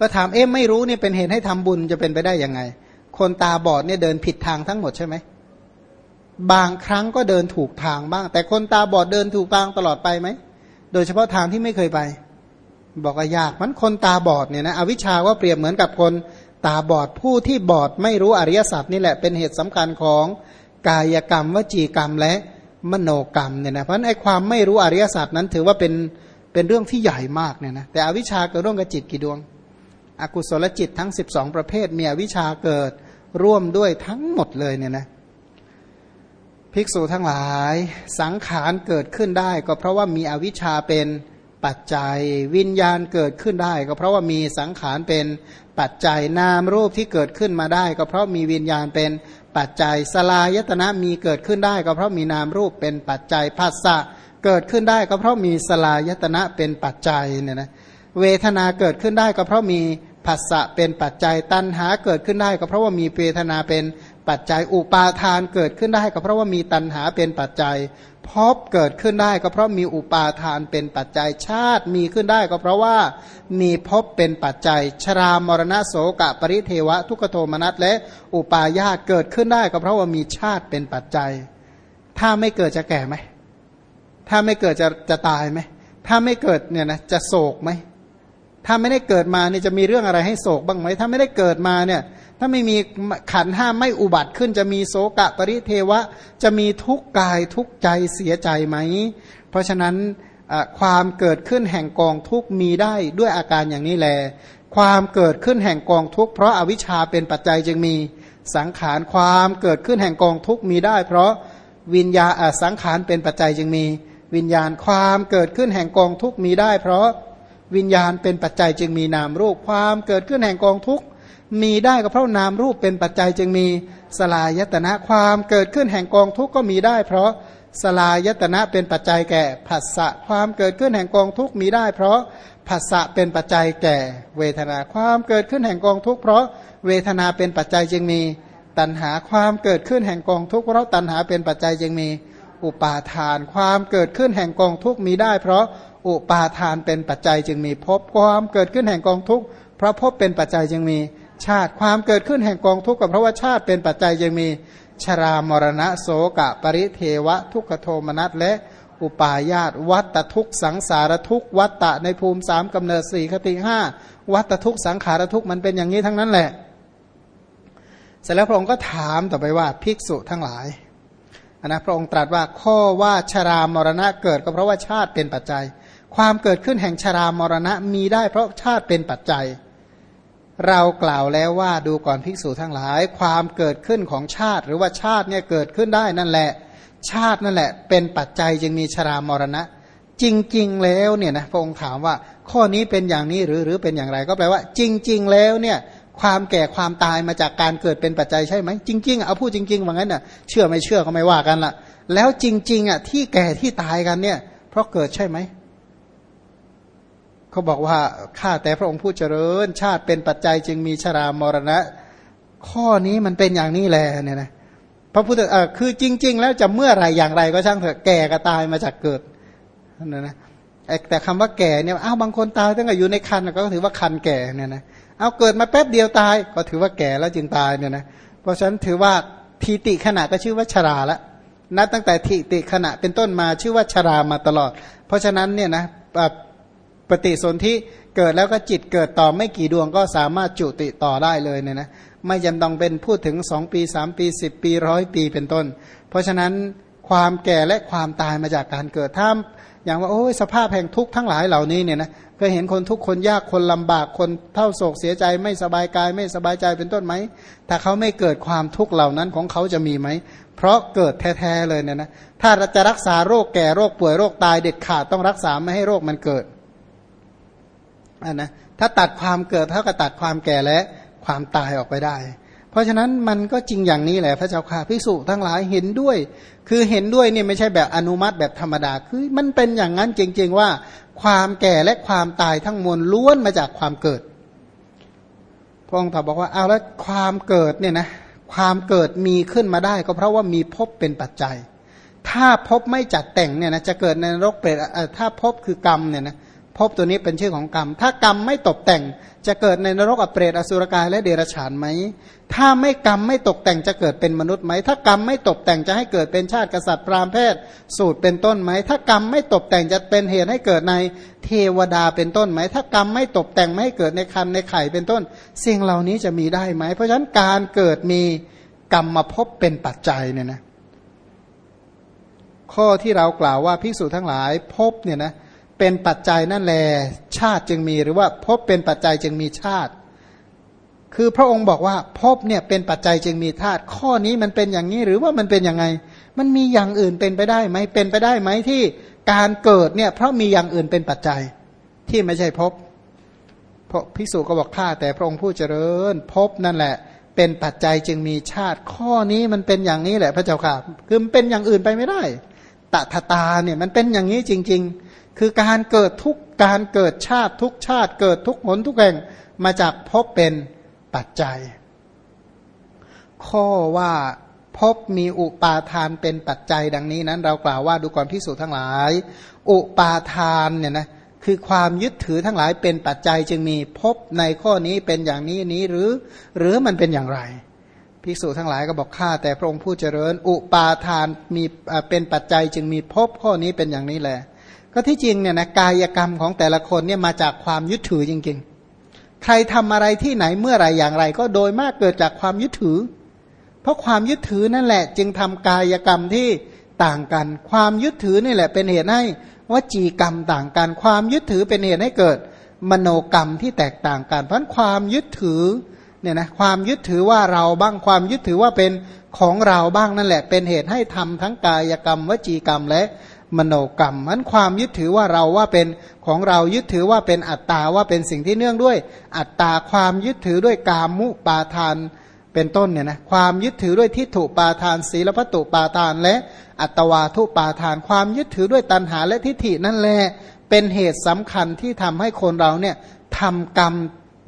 ก็ถามเอ๊ะไม่รู้เนี่ยเป็นเหตุให้ทำบุญจะเป็นไปได้ยังไง คนตาบอดเนี่ยเดินผิดทางทั้งหมดใช่ไหมบางครั้งก็เดินถูกทางบ้าง แต่คนตาบอดเดินถูกทางตลอดไปไหมโดยเฉพาะทางที่ไม่เคยไป บอกว่ายากมันคนตาบอดเนี่ยนะอวิชาว่าเปรียบเหมือนกับคนตาบอดผู้ที่บอดไม่รู้อริยสัจนี่แหละเป็นเหตุสำคัญของกายกรรมวจีกรรมและมโนกรรมเนี่ยนะเพราะไอ้ความไม่รู้อริยสัจนั้นถือว่าเป็นเป็นเรื่องที่ใหญ่มากเนี่ยนะแต่อวิชาเกิดร่วมกับจิตกี่ดวง อกุศลจิตทั้ง 12 ประเภทมีอวิชาเกิดร่วมด้วยทั้งหมดเลยเนี่ยนะภิกษุทั้งหลายสังขารเกิดขึ้นได้ ก็เพราะว่ามีอวิชชาเป็นปัจจัย วิญญาณเกิดขึ้นได้ ก็เพราะว่ามีสังขารเป็นปัจจัยนามรูปที่เกิดขึ้นมาได้ ก็เพราะมีวิญญาณเป็นปัจจัยสลายตนะมีเกิดขึ้นได้ ก็เพราะมีนามรูปเป็นปัจจัยภาษะเกิดขึ้นได้ ก็เพราะมีสลายตนะเป็นปัจจัยเนี่ยนะเวทนาเกิดขึ้นได้ก็เพราะมี ภาษะเป็นปัจจัยตัณหาเกิดขึ้นได้ก็เพราะว่ามีเวทนาเป็นปัจจัยอุปาทานเกิดขึ้นได้ก็เพราะว่ามีตัณหาเป็นปัจจัยพบเกิดขึ้นได้ก็เพราะมีอุปาทานเป็นปัจจัยชาติมีขึ้นได้ก็เพราะว่ามีพบเป็นปัจจัย ชรามรณะโสกะปริเทวะ ทุกโทมนัสและอุปาญาตเกิดขึ้นได้ก็เพราะว่ามีชาติเป็นปัจจัย ถ้าไม่เกิดจะแก่ไหมถ้าไม่เกิดจะจะตายไหมถ้าไม่เกิดเนี่ยนะจะโศกไหม ถ้าไม่ได้เกิดมาเนี่ยจะมีเรื่องอะไรให้โศกบ้างไหมถ้าไม่ได้เกิดมาเนี่ยถ้าไม่มีขันห้าไม่อุบัติขึ้นจะมีโสกะปริเทวะ จะมีทุกกายทุกใจเสียใจไหม เพราะฉะนั้นความเกิดขึ้นแห่งกองทุกมีได้ด้วยอาการอย่างนี้แล ความเกิดขึ้นแห่งกองทุกเพราะอาวิชชาเป็นปัจจัยจึงมีสังขารความเกิดขึ้นแห่งกองทุกมีได้ เพราะวิญญาสังขารเป็นปัจจัยจึงมี วิญญาณความเกิดขึ้นแห่งกองทุกมีได้ เพราะ วิญญาณเป็นปัจจัยจึงมีนามรูปความเกิดขึ้นแห่งกองทุกมีได้ก็เพราะนามรูปเป็นปัจจัยจึงมีสลายตนะความเกิดขึ้นแห่งกองทุกข์ก็มีได้ เพราะสลายตนะเป็นปัจจัยแก่ผัสสะความเกิดขึ้นแห่งกองทุกข์มีได้ เพราะผัสสะเป็นปัจจัยแก่เวทนา ความเกิดขึ้นแห่งกองทุกข์เพราะเวทนาเป็นปัจจัยจึงมีตัณหาความเกิดขึ้นแห่งกองทุกข์เพราะตัณหาเป็นปัจจัยจึงมีอุปาทาน ความเกิดขึ้นแห่งกองทุกข์มีได้ เพราะ อุปาทานเป็นปัจจัยจึงมีภพความเกิดขึ้นแห่งกองทุกข์เพราะภพเป็นปัจจัยจึงมีชาติ ความเกิดขึ้นแห่งกองทุกข์ก็เพราะว่าชาติเป็นปัจจัยยังมีชรามรณะโสกะ ปริเทวะ ทุกขโทมนัสและอุปาญาตวัตทุกสังสารทุกวัตตะในภูมิสามกำเนิดสี่คติห้าวัตทุกสังขารทุกมันเป็นอย่างนี้ทั้งนั้นแหละ เสร็จแล้วพระองค์ก็ถามต่อไปว่าภิกษุทั้งหลายนะพระองค์ตรัสว่าข้อว่าชรามรณะเกิดก็เพราะว่าชาติเป็นปัจจัย ความเกิดขึ้นแห่งชรามรณะมีได้เพราะชาติเป็นปัจจัย เรากล่าวแล้วว่าดูก่อนภิกษุทั้งหลาย ความเกิดขึ้นของชาติ หรือว่าชาติเนี่ยเกิดขึ้นได้นั่นแหละ ชาตินั่นแหละ เป็นปัจจัยจึงมีชรามรณะ จริง ๆ แล้วเนี่ยนะพระองค์ถามว่า ข้อนี้เป็นอย่างนี้หรือหรือเป็นอย่างไรก็แปลว่า จริง ๆ แล้วเนี่ยความแก่ความตายมาจากการเกิดเป็นปัจจัยใช่ไหมจริงๆเอาพูดจริงๆว่างั้นน่ะเชื่อไม่เชื่อก็ไม่ว่ากันละแล้วจริงๆอะที่แก่ที่ตายกันเนี่ย เพราะเกิดใช่ไหม เขาบอกว่าข้าแต่พระองค์ผู้เจริญ ชาติเป็นปัจจัยจึงมีชรามรณะ ข้อนี้มันเป็นอย่างนี้แหละเนี่ยนะพระพุทธเออคือจริง ๆ แล้วจะเมื่อไรอย่างไรก็ช่างเถอะแก่กับตายมาจากเกิดนั่นนะแต่คำว่าแก่เนี่ยอ้าวบางคนตายตั้งแต่อยู่ในคันก็ถือว่าคันแก่เนี่ยนะเอาเกิดมาแป๊บเดียวตายก็ถือว่าแก่แล้วจึงตายเนี่ยนะเพราะฉะนั้นถือว่าทีติขณะก็ชื่อว่าชราละนับตั้งแต่ทีติขณะเป็นต้นมาชื่อว่าชรามาตลอด เพราะฉะนั้นเนี่ยนะ ปฏิสนธิเกิดแล้วก็จิตเกิดต่อไม่กี่ดวงก็สามารถจุติต่อได้เลยเนี่ยนะไม่จำต้องเป็นพูดถึงสองปีสามปีสิบปีร้อยปีเป็นต้น เพราะฉะนั้นความแก่และความตายมาจากการเกิดถ้าอย่างว่าโอ้ยสภาพแห่งทุกข์ทั้งหลายเหล่านี้เนี่ยนะเคยเห็นคนทุกคนยากคนลำบากคนเท่าโศกเสียใจไม่สบายกายไม่สบายใจเป็นต้นไหมถ้าเขาไม่เกิดความทุกข์เหล่านั้นของเขาจะมีไหม เพราะเกิดแท้ๆเลยเนี่ยนะถ้าจะรักษาโรคแก่โรคป่วยโรคตายเด็ดขาดต้องรักษาไม่ให้โรคมันเกิด นนะถ้าตัดความเกิดเท่ากับตัดความแก่และความตายออกไปได้ เพราะฉะนั้นมันก็จริงอย่างนี้แหละพระเจ้าค่ะพิสุทั้งหลายเห็นด้วย คือเห็นด้วยเนี่ยไม่ใช่แบบอนุมัติแบบธรรมดา คือมันเป็นอย่างนั้นจริง ๆ ว่า ความแก่และความตายทั้งมวลล้วนมาจากความเกิดพระองค์ตรัสบอกว่าเอาแล้วความเกิดเนี่ยนะความเกิดมีขึ้นมาได้ ก็เพราะว่ามีภพเป็นปัจจัย ถ้าภพไม่จัดแต่งเนี่ยนะจะเกิดในนรกเปรตถ้าภพคือกรรมเนี่ยนะ ภภพตัวนี้เป็นชื่อของกรรม ถ้ากรรมไม่ตกแต่งจะเกิดในนรกอเปรตอสุรกายและเดรัจฉานไหม ถ้าไม่กรรมไม่ตกแต่งจะเกิดเป็นมนุษย์ไหม ถ้ากรรมไม่ตกแต่งจะให้เกิดเป็นชาติกษัตริย์พราหมณ์แพทย์สูตรเป็นต้นไหม ถ้ากรรมไม่ตกแต่งจะเป็นเหตุให้เกิดในเทวดาเป็นต้นไหม ถ้ากรรมไม่ตกแต่งไม่ให้เกิดในคันในไข่เป็นต้น สิ่งเหล่านี้จะมีได้ไหม เพราะฉะนั้นการเกิดมีกรรมมาพบเป็นปัจจัยเนี่ยนะ ข้อที่เรากล่าวว่าภิกษุทั้งหลายพบเนี่ยนะเเป็นปัจจัยนั่นแหละชาติจึงมีหรือว่าพบเป็นปัจจัยจึงมีชาติ คือพระองค์บอกว่าพบเนี่ยเป็นปัจจัยจึงมีธาตุข้อนี้มันเป็นอย่างนี้หรือว่ามันเป็นยังไง มันมีอย่างอื่นเป็นไปได้ไหมเป็นไปได้ไหมที่การเกิดเนี่ยเพราะมีอย่างอื่นเป็นปัจจัยที่ไม่ใช่พบเพราะพิสูจก็บอกข้าแต่พระองค์ผู้เจริญพบนั่นแหละ เป็นปัจจัยจึงมีชาติ ข้อนี้มันเป็นอย่างนี้แหละพระเจ้าค่ะคือมันเป็นอย่างอื่นไปไม่ได้ตถตาเนี่ยมันเป็นอย่างนี้จริง ๆ คือการเกิดทุกการเกิดชาติทุกชาติเกิดทุกหนทุกแห่งมาจากพบเป็นปัจจัย ข้อว่าพบมีอุปาทานเป็นปัจจัยดังนี้นั้น เรากล่าวว่าดูก่อนพิสูจน์ทั้งหลาย อุปาทานเนี่ยนะคือความยึดถือทั้งหลายเป็นปัจจัยจึงมีพบในข้อนี้เป็นอย่างนี้นี้หรือ หรือมันเป็นอย่างไรภิกษุทั้งหลายก็บอกข้าแต่พระองค์ผู้เจริญ อุปาทานมีเป็นปัจจัยจึงมีพบข้อนี้เป็นอย่างนี้แหละ ก็ที่จริงเนี่ยนะกายกรรมของแต่ละคนเนี่ยมาจากความยึดถือจริง ๆ ใครทำอะไรที่ไหนเมื่อไรอย่างไร ก็โดยมากเกิดจากความยึดถือ เพราะความยึดถือนั่นแหละ จึงทำกายกรรมที่ต่างกัน ความยึดถือนี่แหละ เป็นเหตุให้วจีกรรมต่างกัน ความยึดถือเป็นเหตุให้เกิดมโนกรรมที่แตกต่างกัน เพราะความยึดถือเนี่ยนะความยึดถือว่าเราบ้างความยึดถือว่าเป็นของเราบ้างนั่นแหละ เป็นเหตุให้ทำทั้งกายกรรม วจีกรรมและ มโนกรรมมันความยึดถือว่าเราว่าเป็นของเรายึดถือว่าเป็นอัตตาว่าเป็นสิ่งที่เนื่องด้วย อัตตาความยึดถือด้วยกามุปาทานเป็นต้นเนี่ยนะความยึดถือด้วยทิฏฐุปาทาน ศีลพัตุปาทาน และอัตวาทุปาทาน ความยึดถือด้วยตัณหาและทิฏฐินั่นแหละเป็นเหตุสำคัญที่ทำให้คนเราเนี่ยทำกรรม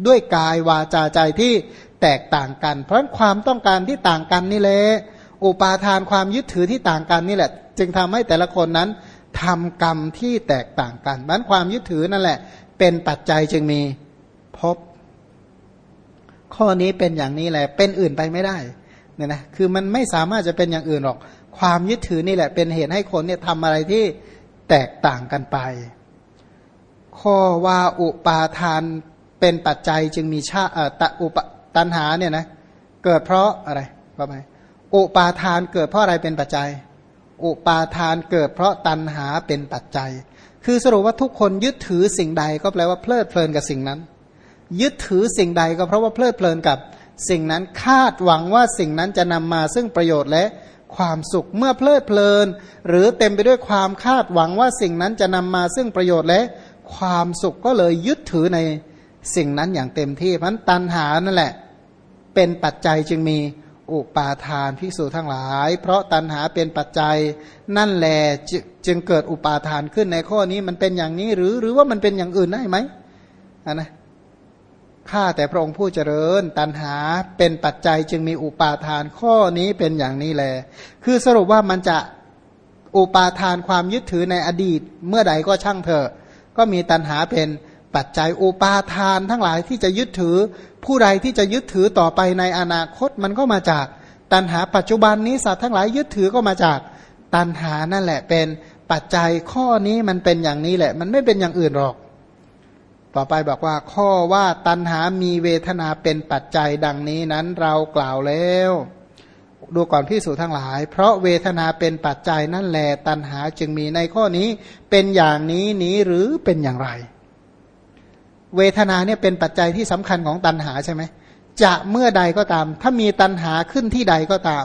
ด้วยกายวาจาใจที่แตกต่างกัน เพราะความต้องการที่ต่างกันนี่แหละอุปาทานความยึดถือที่ต่างกันนี่แหละ จึงทำให้แต่ละคนนั้นทำกรรมที่แตกต่างกันนั้นความยึดถือนั่นแหละ เป็นปัจจัยจึงมีพบ ข้อนี้เป็นอย่างนี้แหละ เป็นอื่นไปไม่ได้เนี่ยนะคือมันไม่สามารถจะเป็นอย่างอื่นหรอก ความยึดถือนี่แหละ เป็นเหตุให้คนเนี่ยทำอะไรที่แตกต่างกันไป ข้อว่าอุปาทานเป็นปัจจัยจึงมีชาอ่อตอุปตันหาเนี่ยนะเกิดเพราะอะไรก็ไหมอุปาทานเกิดเพราะอะไรเป็นปัจจัย อุปาทานเกิดเพราะตัณหาเป็นปัจจัย คือสรุปว่าทุกคนยึดถือสิ่งใดก็แปลว่าเพลิดเพลินกับสิ่งนั้น ยึดถือสิ่งใดก็เพราะว่าเพลิดเพลินกับสิ่งนั้นคาดหวังว่าสิ่งนั้นจะนำมาซึ่งประโยชน์และความสุขเมื่อเพลิดเพลิน หรือเต็มไปด้วยความคาดหวังว่าสิ่งนั้นจะนำมาซึ่งประโยชน์และความสุขก็เลยยึดถือในสิ่งนั้นอย่างเต็มที่เพราะตัณหานั่นแหละ เป็นปัจจัยจึงมี อุปาทานพิสูจทั้งหลาย เพราะตัณหาเป็นปัจจัยนั่นแหละจึงเกิดอุปาทานขึ้นในข้อนี้มันเป็นอย่างนี้หรือหรือว่ามันเป็นอย่างอื่นได้ไหมนะข้าแต่พระองค์ผู้เจริญ ตัณหาเป็นปัจจัยจึงมีอุปาทานข้อนี้เป็นอย่างนี้แหละคือสรุปว่ามันจะอุปาทานความยึดถือในอดีต เมื่อใดก็ช่างเถอะ ก็มีตัณหาเป็น ปัจจัยอุปาทานทั้งหลายที่จะยึดถือ ผู้ใดที่จะยึดถือต่อไปในอนาคตมันก็มาจากตัณหาปัจจุบันนี้สัตว์ทั้งหลายยึดถือก็มาจากตัณหานั่นแหละเป็นปัจจัยข้อนี้มันเป็นอย่างนี้แหละ มันไม่เป็นอย่างอื่นหรอก ต่อไปบอกว่า ข้อว่าตัณหามีเวทนาเป็นปัจจัยดังนี้นั้นเรากล่าวแล้ว ดูก่อนพิสูจทั้งหลาย เพราะเวทนาเป็นปัจจัยนั่นแหละตัณหาจึงมีในข้อนี้เป็นอย่างนี้นี้หรือเป็นอย่างไร เวทนาเนี่ยเป็นปัจจัยที่สำคัญของตัณหาใช่ไหมจะเมื่อใดก็ตาม ถ้ามีตัณหาขึ้นที่ใดก็ตาม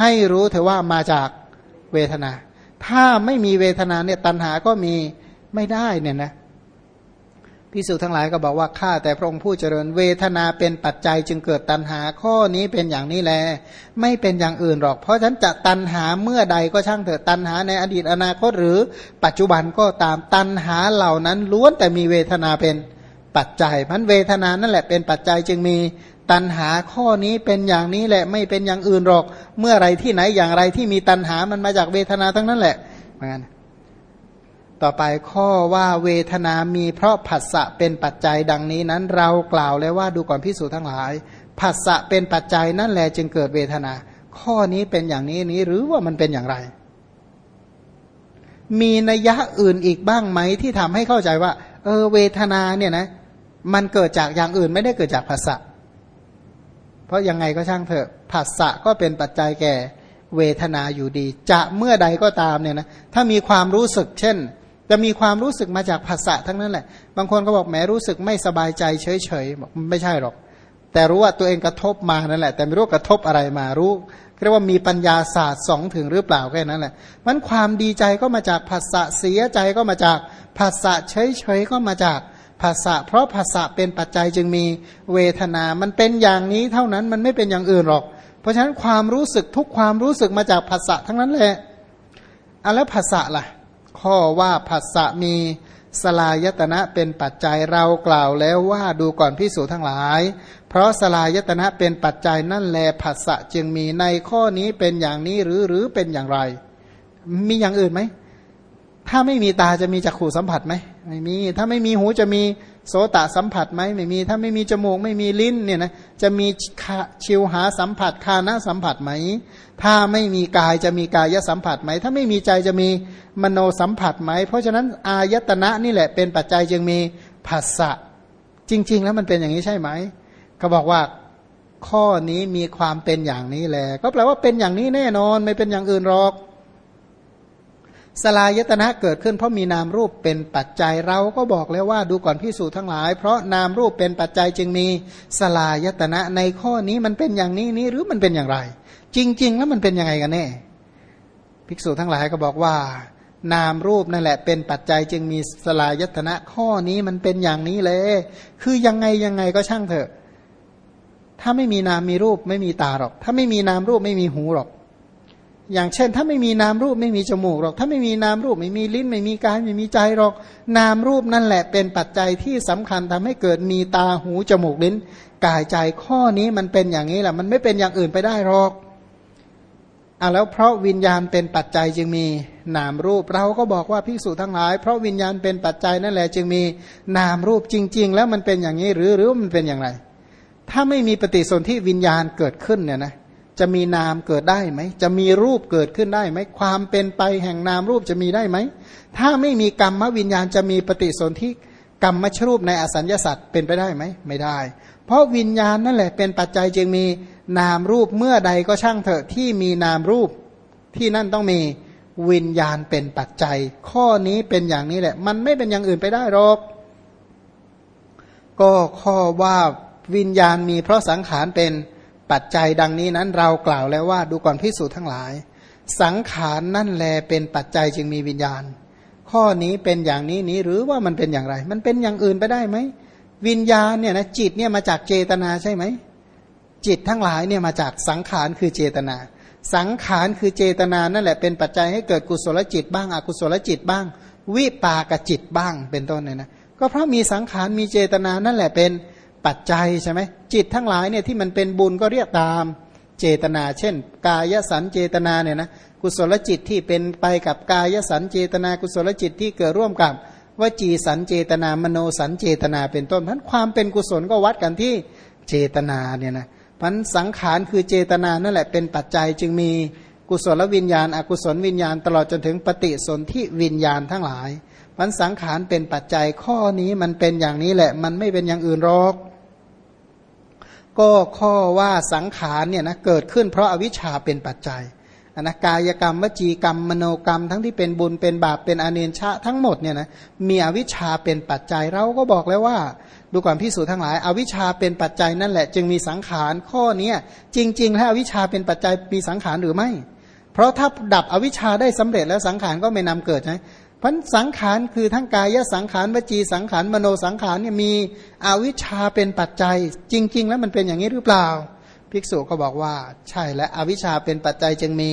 ให้รู้เถอะว่ามาจากเวทนา ถ้าไม่มีเวทนาเนี่ยตัณหาก็มีไม่ได้เนี่ยนะพิสูจทั้งหลายก็บอกว่าข้าแต่พระองค์ผู้เจริญ เวทนาเป็นปัจจัยจึงเกิดตัณหาข้อนี้เป็นอย่างนี้แล ไม่เป็นอย่างอื่นหรอก เพราะฉะนั้นจะตัณหาเมื่อใดก็ช่างเถิดตัณหาในอดีตอนาคตหรือปัจจุบันก็ตามตัณหาเหล่านั้นล้วนแต่มีเวทนาเป็น ปัจจัยพันเวทนานั่นแหละเป็นปัจจัยจึงมีตัณหาข้อนี้เป็นอย่างนี้แหละไม่เป็นอย่างอื่นหรอก เมื่อไรที่ไหนอย่างไรที่มีตัณหามันมาจากเวทนาทั้งนั้นแหละเหมือนกันต่อไปข้อว่าเวทนามีเพราะผัสสะเป็นปัจจัยดังนี้นั้น เรากล่าวแล้วว่าดูก่อนพิสูจน์ทั้งหลายผัสสะเป็นปัจจัยนั่นแหละจึงเกิดเวทนา ข้อนี้เป็นอย่างนี้นี้หรือว่ามันเป็นอย่างไร มีนัยยะอื่นอีกบ้างไหมที่ทำให้เข้าใจว่า เออเวทนาเนี่ยนะ มันเกิดจากอย่างอื่นไม่ได้เกิดจากผัสสะเพราะยังไงก็ช่างเถอะผัสสะก็เป็นปัจจัยแก่เวทนาอยู่ดี จะเมื่อใดก็ตามเนี่ยนะถ้ามีความรู้สึก เช่น จะมีความรู้สึกมาจากภาษะทั้งนั้นแหละ บางคนก็บอกแหมรู้สึกไม่สบายใจเฉยๆบอกไม่ใช่หรอก แต่รู้ว่าตัวเองกระทบมานั่นแหละ แต่ไม่รู้กระทบอะไรมารู้เรียกว่ามีปัญญาศาสตร์สองถึงหรือเปล่าแค่นั้นแหละมันความดีใจก็มาจากภาษะเสียใจก็มาจากภาษะเฉยๆก็มาจาก ภาษะเพราะภาษะเป็นปัจจัยจึงมีเวทนา มันเป็นอย่างนี้เท่านั้นมันไม่เป็นอย่างอื่นหรอก เพราะฉะนั้นความรู้สึกทุกความรู้สึกมาจากภาษะทั้งนั้นแหละอะแล้วภาษะล่ะ ข้อว่าภาษะมีสลายตนะเป็นปัจจัยเรากล่าวแล้วว่าดูก่อนพิสูจทั้งหลาย เพราะสลายตนะเป็นปัจจัยนั่นแลภาษะจึงมีในข้อนี้เป็นอย่างนี้หรือหรือเป็นอย่างไร มีอย่างอื่นไหม ถ้าไม่มีตาจะมีจักขู่สัมผัสไหมไม่มี ถ้าไม่มีหูจะมีโสตสัมผัสไหมไม่มี ถ้าไม่มีจมูกไม่มีลิ้นเนี่ยนะจะมีชิวหาสัมผัสคานะสัมผัสไหม ถ้าไม่มีกายจะมีกายสัมผัสไหม ถ้าไม่มีใจจะมีมโนสัมผัสไหม เพราะฉะนั้นอายตนะนี่แหละเป็นปัจจัยจึงมีผัสสะจริง ๆ แล้วมันเป็นอย่างนี้ใช่ไหมเขาบอกว่าข้อนี้มีความเป็นอย่างนี้แหละก็แปลว่าเป็นอย่างนี้แน่นอนไม่เป็นอย่างอื่นหรอก สลายตนะเกิดขึ้นเพราะมีนามรูปเป็นปัจจัยเราก็บอกแล้วว่าดูก่อนพิสูจทั้งหลาย เพราะนามรูปเป็นปัจจัยจึงมีสลายตนะในข้อนี้มันเป็นอย่างนี้นี้หรือมันเป็นอย่างไร จริง ๆ แล้วมันเป็นยังไงกันแน่ภิกษุทั้งหลายก็บอกว่า นามรูปนั่นแหละ เป็นปัจจัยจึงมีสลายตนะข้อนี้มันเป็นอย่างนี้เลย คือยังไงยังไงก็ช่างเถอะ ถ้าไม่มีนามมีรูปไม่มีตาหรอก ถ้าไม่มีนามรูปไม่มีหูหรอก อย่างเช่น ถ้าไม่มีนามรูปไม่มีจมูกหรอกถ้าไม่มีนามรูปไม่มีลิ้นไม่มีกายไม่มีใจหรอกนามรูปนั่นแหละเป็นปัจจัยที่สำคัญทำให้เกิดมีตาหูจมูกลิ้น กายใจข้อนี้มันเป็นอย่างนี้แหละมันไม่เป็นอย่างอื่นไปได้หรอกอะแล้วเพราะวิญญาณเป็นปัจจัยจึงมีนามรูป เราก็บอกว่าพิสูจทั้งหลาย เพราะวิญญาณเป็นปัจจัยนั่นแหละจึงมีนามรูปจริง ๆ แล้วมันเป็นอย่างนี้หรือหรือมันเป็นอย่างไร ถ้าไม่มีปฏิสนธิวิญญาณเกิดขึ้นเนี่ยนะ จะมีนามเกิดได้ไหม จะมีรูปเกิดขึ้นได้ไหม ความเป็นไปแห่งนามรูปจะมีได้ไหม ถ้าไม่มีกรรมวิญญาณจะมีปฏิสนธิกรรมชรูปในอสัญญาสัตว์เป็นไปได้ไหม ไม่ได้ เพราะวิญญาณนั่นแหละเป็นปัจจัยจึงมีนามรูปเมื่อใดก็ช่างเถอะที่มีนามรูปที่นั่นต้องมีวิญญาณเป็นปัจจัย ข้อนี้เป็นอย่างนี้แหละ มันไม่เป็นอย่างอื่นไปได้หรอกก็ข้อว่าวิญญาณมีเพราะสังขารเป็น ปัจจัยดังนี้นั้นเรากล่าวแล้วว่าดูก่อนพิสูจน์ทั้งหลาย สังขารนั่นแลเป็นปัจจัยจึงมีวิญญาณ ข้อนี้เป็นอย่างนี้นี้หรือว่ามันเป็นอย่างไร มันเป็นอย่างอื่นไปได้ไหมวิญญาณเนี่ยนะจิตเนี่ยมาจากเจตนาใช่ไหมจิตทั้งหลายเนี่ยมาจากสังขารคือเจตนา สังขารคือเจตนานั่นแหละเป็นปัจจัยให้เกิดกุศลจิตบ้างอกุศลจิตบ้าง วิปากจิตบ้างเป็นต้นเนี่ยนะก็เพราะมีสังขารมีเจตนานั่นแหละเป็น ปัจจัยใช่ไหมจิตทั้งหลายเนี่ยที่มันเป็นบุญก็เรียกตามเจตนา เช่น กายสันเจตนาเนี่ยนะกุศลจิตที่เป็นไปกับกายสันเจตนา กุศลจิตที่เกิดร่วมกับวจีสันเจตนามโนสันเจตนาเป็นต้นพันความเป็นกุศลก็วัดกันที่เจตนาเนี่ยนะพันสังขารคือเจตนานั่นแหละเป็นปัจจัยจึงมีกุศลวิญญาณ อกุศลวิญญาณตลอดจนถึงปฏิสนธิวิญญาณทั้งหลายมันสังขารเป็นปัจจัยข้อนี้มันเป็นอย่างนี้แหละ มันไม่เป็นอย่างอื่นหรอก ก็ข้อว่าสังขารเนี่ยนะเกิดขึ้นเพราะอาวิชชาเป็นปัจจัยอนะกายกรรมวจีกรรมมโนกรรม ทั้งที่เป็นบุญเป็นบาปเป็นอเนชะทั้งหมดเนี่ยนะมีอวิชชาเป็นปัจจัยเราก็บอกแล้วว่า ดูก่อนพิสูจน์ทั้งหลาย อวิชชาเป็นปัจจัยนั่นแหละ จึงมีสังขารข้อนี้จริงๆแล้วอวิชชาเป็นปัจจัยมีสังขารหรือไม่ เพราะถ้าดับอวิชชาได้สำเร็จแล้วสังขารก็ไม่นำเกิดใช่ พันสังขารคือทั้งกายสังขารวจีสังขารมโนสังขารเนี่ยมีอวิชชาเป็นปัจจัย จริง ๆ แล้วมันเป็นอย่างนี้หรือเปล่า ภิกษุก็บอกว่า ใช่และอวิชชาเป็นปัจจัยจึงมี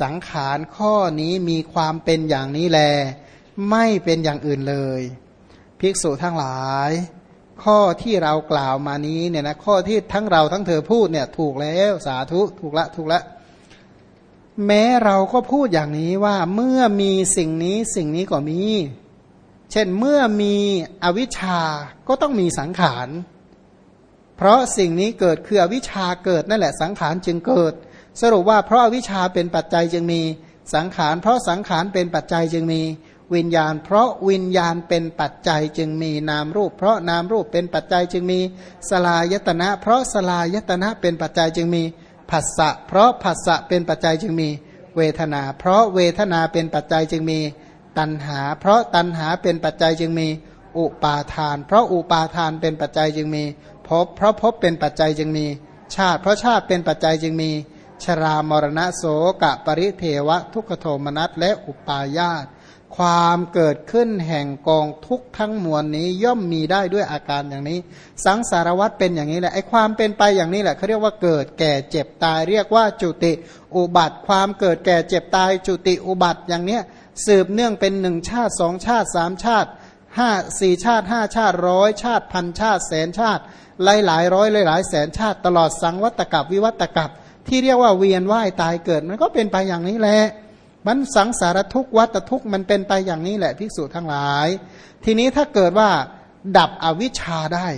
สังขารข้อนี้มีความเป็นอย่างนี้แล ไม่เป็นอย่างอื่นเลย ภิกษุทั้งหลาย ข้อที่เรากล่าวมานี้เนี่ยนะข้อที่ทั้งเราทั้งเธอพูดเนี่ยถูกแล้วสาธุถูกละถูกละ แม้เราก็พูดอย่างนี้ว่าเมื่อมีสิ่งนี้สิ่งนี้ก็มี เช่นเมื่อมีอวิชชาก็ต้องมีสังขาร เพราะสิ่งนี้เกิดคืออวิชชาเกิดนั่นแหละสังขารจึงเกิด สรุปว่าเพราะอวิชชาเป็นปัจจัยจึงมีสังขาร เพราะสังขารเป็นปัจจัยจึงมีวิญญาณ เพราะวิญญาณเป็นปัจจัยจึงมีนามรูป เพราะนามรูปเป็นปัจจัยจึงมีสลายตนะ เพราะสลายตนะเป็นปัจจัยจึงมี ผัสสะเพราะผัสสะเป็นปัจจัยจึงมีเวทนา เพราะเวทนาเป็นปัจจัยจึงมีตัณหา เพราะตัณหาเป็นปัจจัยจึงมีอุปาทาน เพราะอุปาทานเป็นปัจจัยจึงมีภพเพราะภพเป็นปัจจัยจึงมีชาติ เพราะชาติเป็นปัจจัยจึงมี ชรามรณะโสกะปริเทวะทุกขโทมนัสและอุปาญาต ความเกิดขึ้นแห่งกองทุกทั้งมวลนี้ย่อมมีได้ด้วยอาการอย่างนี้ สังสารวัตเป็นอย่างนี้แหละไอความเป็นไปอย่างนี้แหละเขาเรียกว่าเกิดแก่เจ็บตาย เรียกว่าจุติอุบัติ ความเกิดแก่เจ็บตาย จุติอุบัติอย่างเนี้ยสืบเนื่องเป็นหนึ่งชาติสองชาติสามชาติห้าสี่ชาติห้าชาติร้อยชาติพันชาติแสนชาติ หลายหลายร้อยหลายหลายแสนชาติตลอดสังวัตกับวิวัตกับที่เรียกว่าเวียนว่ายตายเกิดมันก็เป็นไปอย่างนี้แหละ มันสังสารทุกวัตทุกมันเป็นไปอย่างนี้แหละภิกษุทั้งหลาย ทีนี้ถ้าเกิดว่าดับอวิชชาได้